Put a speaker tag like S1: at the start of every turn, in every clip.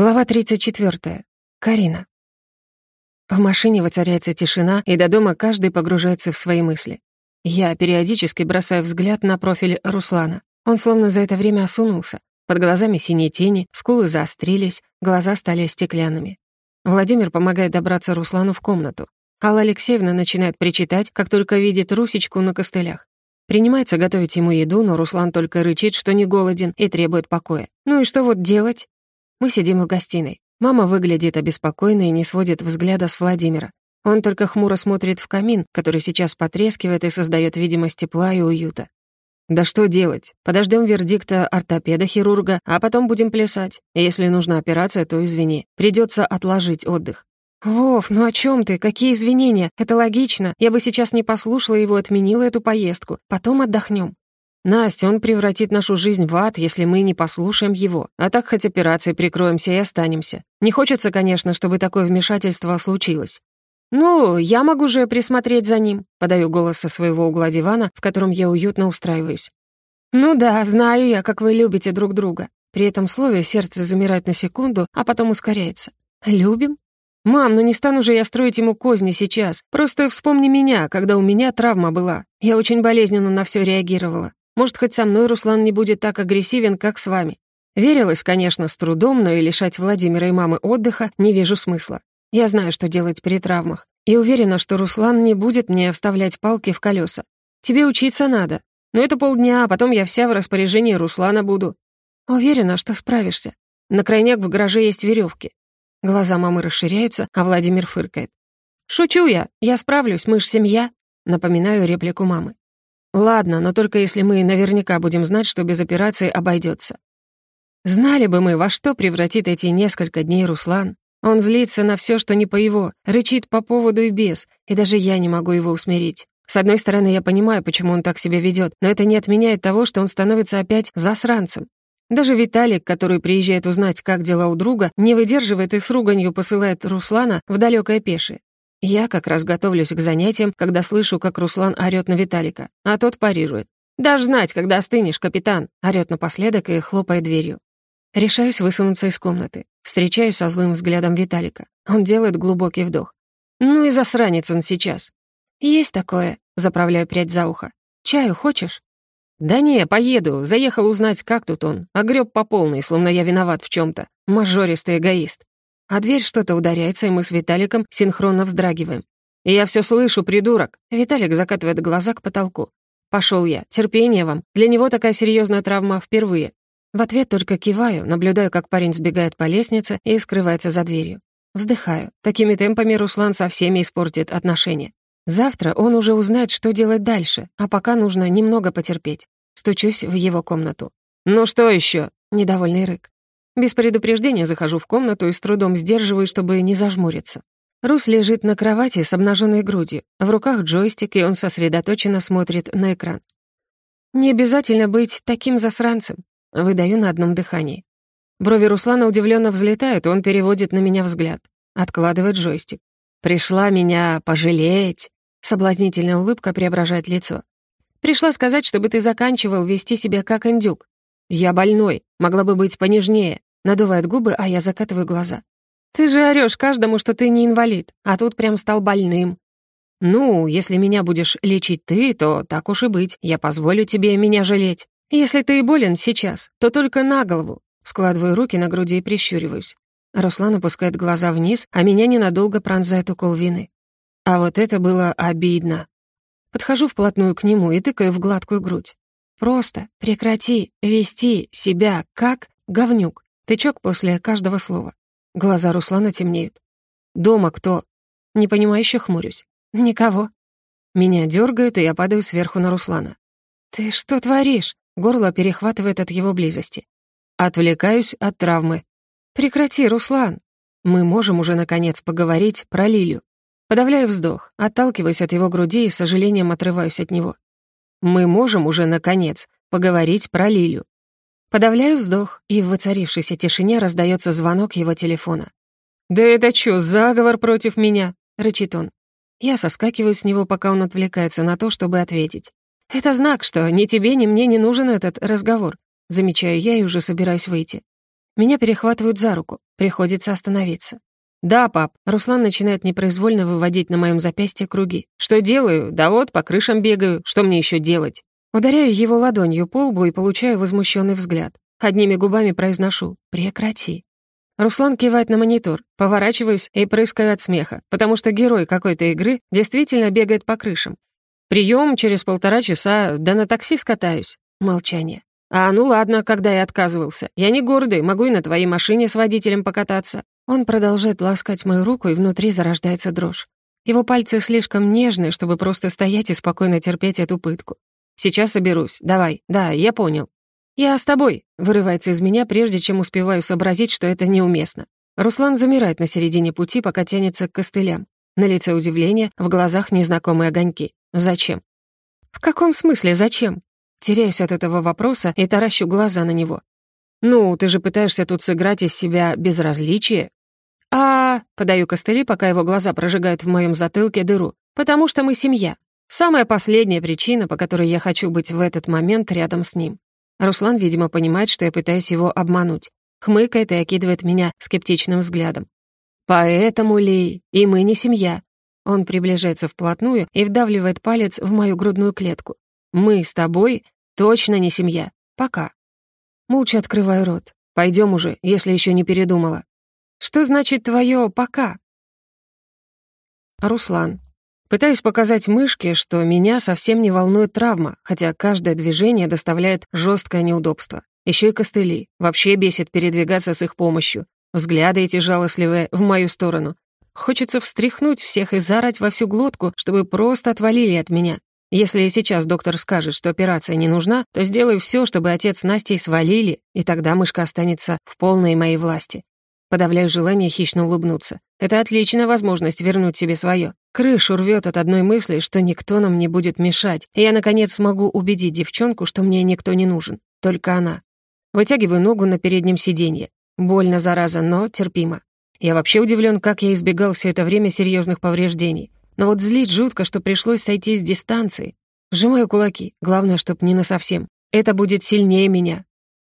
S1: Глава 34. Карина. В машине воцаряется тишина, и до дома каждый погружается в свои мысли. Я периодически бросаю взгляд на профиль Руслана. Он словно за это время осунулся. Под глазами синие тени, скулы заострились, глаза стали стеклянными. Владимир помогает добраться Руслану в комнату. Алла Алексеевна начинает причитать, как только видит Русечку на костылях. Принимается готовить ему еду, но Руслан только рычит, что не голоден и требует покоя. Ну и что вот делать? Мы сидим в гостиной. Мама выглядит обеспокоенной и не сводит взгляда с Владимира. Он только хмуро смотрит в камин, который сейчас потрескивает и создает видимость тепла и уюта. «Да что делать? Подождем вердикта ортопеда-хирурга, а потом будем плясать. Если нужна операция, то извини. Придется отложить отдых». «Вов, ну о чем ты? Какие извинения? Это логично. Я бы сейчас не послушала его, отменила эту поездку. Потом отдохнем. Настя, он превратит нашу жизнь в ад, если мы не послушаем его. А так хоть операцией прикроемся и останемся. Не хочется, конечно, чтобы такое вмешательство случилось. «Ну, я могу же присмотреть за ним», — подаю голос со своего угла дивана, в котором я уютно устраиваюсь. «Ну да, знаю я, как вы любите друг друга». При этом слове сердце замирает на секунду, а потом ускоряется. «Любим?» «Мам, ну не стану же я строить ему козни сейчас. Просто вспомни меня, когда у меня травма была. Я очень болезненно на все реагировала. Может, хоть со мной Руслан не будет так агрессивен, как с вами. Верилась, конечно, с трудом, но и лишать Владимира и мамы отдыха не вижу смысла. Я знаю, что делать при травмах. И уверена, что Руслан не будет мне вставлять палки в колеса. Тебе учиться надо. Но это полдня, а потом я вся в распоряжении Руслана буду. Уверена, что справишься. На крайняк в гараже есть веревки. Глаза мамы расширяются, а Владимир фыркает. «Шучу я, я справлюсь, мы ж семья», напоминаю реплику мамы. Ладно, но только если мы наверняка будем знать, что без операции обойдется. Знали бы мы, во что превратит эти несколько дней Руслан. Он злится на все, что не по его, рычит по поводу и без, и даже я не могу его усмирить. С одной стороны, я понимаю, почему он так себя ведет, но это не отменяет того, что он становится опять засранцем. Даже Виталик, который приезжает узнать, как дела у друга, не выдерживает и с руганью посылает Руслана в далекое пешее. Я как раз готовлюсь к занятиям, когда слышу, как Руслан орёт на Виталика, а тот парирует. «Дашь знать, когда остынешь, капитан!» орёт напоследок и хлопает дверью. Решаюсь высунуться из комнаты. Встречаюсь со злым взглядом Виталика. Он делает глубокий вдох. «Ну и засранец он сейчас!» «Есть такое», — заправляю прядь за ухо. «Чаю хочешь?» «Да не, поеду. Заехал узнать, как тут он. Огреб по полной, словно я виноват в чем то Мажористый эгоист. А дверь что-то ударяется, и мы с Виталиком синхронно вздрагиваем. Я все слышу, придурок. Виталик закатывает глаза к потолку. Пошел я. Терпение вам. Для него такая серьезная травма впервые. В ответ только киваю, наблюдаю, как парень сбегает по лестнице и скрывается за дверью. Вздыхаю. Такими темпами Руслан со всеми испортит отношения. Завтра он уже узнает, что делать дальше, а пока нужно немного потерпеть. Стучусь в его комнату. «Ну что еще? недовольный рык. Без предупреждения захожу в комнату и с трудом сдерживаю, чтобы не зажмуриться. Рус лежит на кровати с обнаженной грудью, в руках джойстик, и он сосредоточенно смотрит на экран. «Не обязательно быть таким засранцем», — выдаю на одном дыхании. Брови Руслана удивленно взлетают, и он переводит на меня взгляд. Откладывает джойстик. «Пришла меня пожалеть», — соблазнительная улыбка преображает лицо. «Пришла сказать, чтобы ты заканчивал вести себя как индюк. Я больной, могла бы быть понежнее. Надувает губы, а я закатываю глаза. «Ты же орёшь каждому, что ты не инвалид, а тут прям стал больным». «Ну, если меня будешь лечить ты, то так уж и быть, я позволю тебе меня жалеть. Если ты и болен сейчас, то только на голову». Складываю руки на груди и прищуриваюсь. Руслан опускает глаза вниз, а меня ненадолго пронзает укол вины. А вот это было обидно. Подхожу вплотную к нему и тыкаю в гладкую грудь. Просто прекрати вести себя как говнюк. Тычок после каждого слова. Глаза Руслана темнеют. «Дома кто?» Непонимающе хмурюсь. «Никого». Меня дергают, и я падаю сверху на Руслана. «Ты что творишь?» Горло перехватывает от его близости. Отвлекаюсь от травмы. «Прекрати, Руслан!» Мы можем уже, наконец, поговорить про Лилю. Подавляю вздох, отталкиваюсь от его груди и с сожалением отрываюсь от него. Мы можем уже, наконец, поговорить про Лилю. Подавляю вздох, и в воцарившейся тишине раздается звонок его телефона. «Да это чё, заговор против меня?» — рычит он. Я соскакиваю с него, пока он отвлекается на то, чтобы ответить. «Это знак, что ни тебе, ни мне не нужен этот разговор», — замечаю я и уже собираюсь выйти. Меня перехватывают за руку. Приходится остановиться. «Да, пап». Руслан начинает непроизвольно выводить на моем запястье круги. «Что делаю? Да вот, по крышам бегаю. Что мне еще делать?» Ударяю его ладонью по лбу и получаю возмущенный взгляд. Одними губами произношу «Прекрати». Руслан кивает на монитор, поворачиваюсь и прыскаю от смеха, потому что герой какой-то игры действительно бегает по крышам. Прием через полтора часа, да на такси скатаюсь. Молчание. «А, ну ладно, когда я отказывался. Я не гордый, могу и на твоей машине с водителем покататься». Он продолжает ласкать мою руку, и внутри зарождается дрожь. Его пальцы слишком нежные, чтобы просто стоять и спокойно терпеть эту пытку. «Сейчас соберусь. Давай. Да, я понял». «Я с тобой», — вырывается из меня, прежде чем успеваю сообразить, что это неуместно. Руслан замирает на середине пути, пока тянется к костылям. На лице удивление, в глазах незнакомые огоньки. «Зачем?» «В каком смысле зачем?» Теряюсь от этого вопроса и таращу глаза на него. «Ну, ты же пытаешься тут сыграть из себя безразличие?» «А...» — подаю костыли, пока его глаза прожигают в моем затылке дыру. «Потому что мы семья. Самая последняя причина, по которой я хочу быть в этот момент рядом с ним». Руслан, видимо, понимает, что я пытаюсь его обмануть. Хмыкает и окидывает меня скептичным взглядом. «Поэтому ли и мы не семья?» Он приближается вплотную и вдавливает палец в мою грудную клетку. «Мы с тобой точно не семья. Пока». Молча открываю рот. Пойдем уже, если еще не передумала. Что значит твое «пока»?» Руслан. Пытаюсь показать мышке, что меня совсем не волнует травма, хотя каждое движение доставляет жесткое неудобство. Еще и костыли. Вообще бесит передвигаться с их помощью. Взгляды эти жалостливые в мою сторону. Хочется встряхнуть всех и заорать во всю глотку, чтобы просто отвалили от меня. Если сейчас доктор скажет, что операция не нужна, то сделаю все, чтобы отец с Настей свалили, и тогда мышка останется в полной моей власти. Подавляю желание хищно улыбнуться. Это отличная возможность вернуть себе свое. Крышу рвет от одной мысли, что никто нам не будет мешать, и я, наконец, смогу убедить девчонку, что мне никто не нужен. Только она. Вытягиваю ногу на переднем сиденье. Больно, зараза, но терпимо. Я вообще удивлен, как я избегал все это время серьезных повреждений. Но вот злить жутко, что пришлось сойти с дистанции. Сжимаю кулаки. Главное, чтоб не насовсем. Это будет сильнее меня.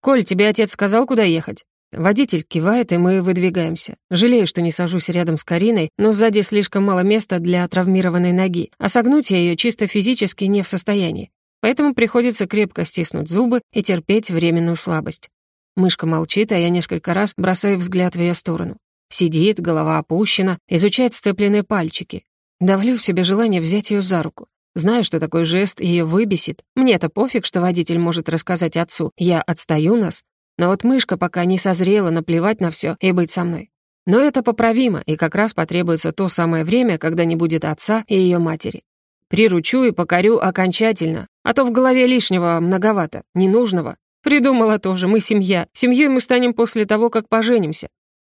S1: «Коль, тебе отец сказал, куда ехать?» Водитель кивает, и мы выдвигаемся. Жалею, что не сажусь рядом с Кариной, но сзади слишком мало места для травмированной ноги, а согнуть я ее чисто физически не в состоянии. Поэтому приходится крепко стиснуть зубы и терпеть временную слабость. Мышка молчит, а я несколько раз бросаю взгляд в ее сторону. Сидит, голова опущена, изучает сцепленные пальчики. Давлю в себе желание взять ее за руку. Знаю, что такой жест ее выбесит. Мне-то пофиг, что водитель может рассказать отцу. Я отстаю нас, но вот мышка пока не созрела наплевать на все и быть со мной. Но это поправимо, и как раз потребуется то самое время, когда не будет отца и ее матери. Приручу и покорю окончательно, а то в голове лишнего многовато, ненужного. Придумала тоже, мы семья. Семьей мы станем после того, как поженимся.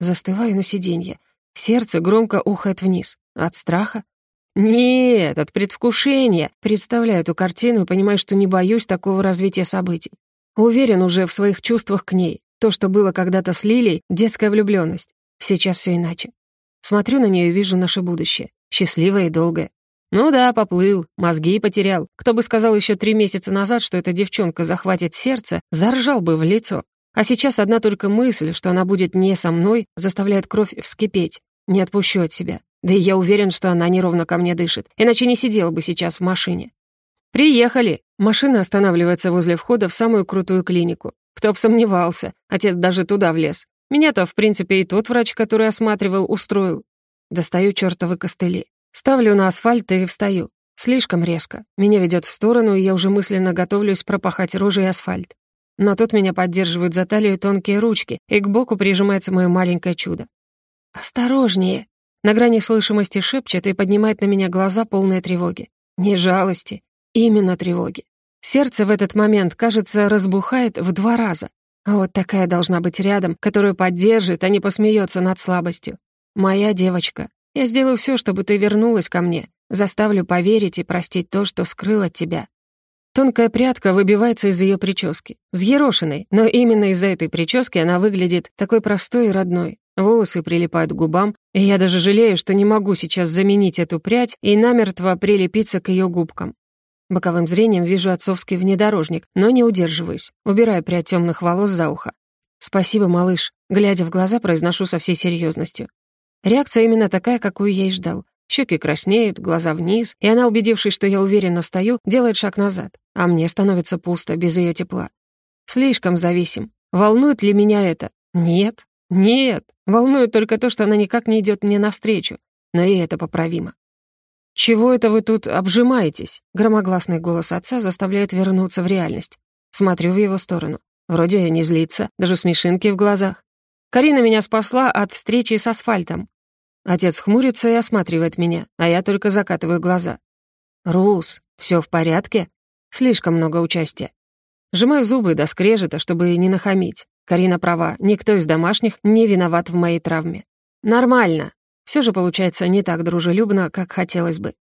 S1: Застываю на сиденье. Сердце громко ухает вниз. От страха? Нет, от предвкушения. Представляю эту картину и понимаю, что не боюсь такого развития событий. Уверен уже в своих чувствах к ней. То, что было когда-то с Лилей, детская влюблённость. Сейчас всё иначе. Смотрю на неё и вижу наше будущее. Счастливое и долгое. Ну да, поплыл, мозги потерял. Кто бы сказал ещё три месяца назад, что эта девчонка захватит сердце, заржал бы в лицо. А сейчас одна только мысль, что она будет не со мной, заставляет кровь вскипеть. Не отпущу от себя. Да и я уверен, что она неровно ко мне дышит, иначе не сидела бы сейчас в машине. «Приехали!» Машина останавливается возле входа в самую крутую клинику. Кто б сомневался, отец даже туда влез. Меня-то, в принципе, и тот врач, который осматривал, устроил. Достаю чертовы костыли. Ставлю на асфальт и встаю. Слишком резко. Меня ведет в сторону, и я уже мысленно готовлюсь пропахать рожей асфальт. Но тут меня поддерживают за талию тонкие ручки, и к боку прижимается мое маленькое чудо. «Осторожнее!» На грани слышимости шепчет и поднимает на меня глаза, полные тревоги. Не жалости, Именно тревоги. Сердце в этот момент, кажется, разбухает в два раза. А вот такая должна быть рядом, которую поддержит, а не посмеется над слабостью. Моя девочка. Я сделаю все, чтобы ты вернулась ко мне. Заставлю поверить и простить то, что скрыл от тебя. Тонкая прядка выбивается из ее прически. Взъерошенной, но именно из-за этой прически она выглядит такой простой и родной. Волосы прилипают к губам, и я даже жалею, что не могу сейчас заменить эту прядь и намертво прилепиться к ее губкам. Боковым зрением вижу отцовский внедорожник, но не удерживаюсь. Убираю прядь темных волос за ухо. «Спасибо, малыш», — глядя в глаза, произношу со всей серьезностью. Реакция именно такая, какую я и ждал. Щеки краснеют, глаза вниз, и она, убедившись, что я уверенно стою, делает шаг назад, а мне становится пусто без ее тепла. Слишком зависим. Волнует ли меня это? Нет. Нет. Волнует только то, что она никак не идет мне навстречу. Но и это поправимо. «Чего это вы тут обжимаетесь?» Громогласный голос отца заставляет вернуться в реальность. Смотрю в его сторону. Вроде не злится, даже смешинки в глазах. Карина меня спасла от встречи с асфальтом. Отец хмурится и осматривает меня, а я только закатываю глаза. «Рус, все в порядке?» Слишком много участия. Сжимаю зубы до скрежета, чтобы не нахамить. Карина права, никто из домашних не виноват в моей травме. «Нормально». Все же получается не так дружелюбно, как хотелось бы.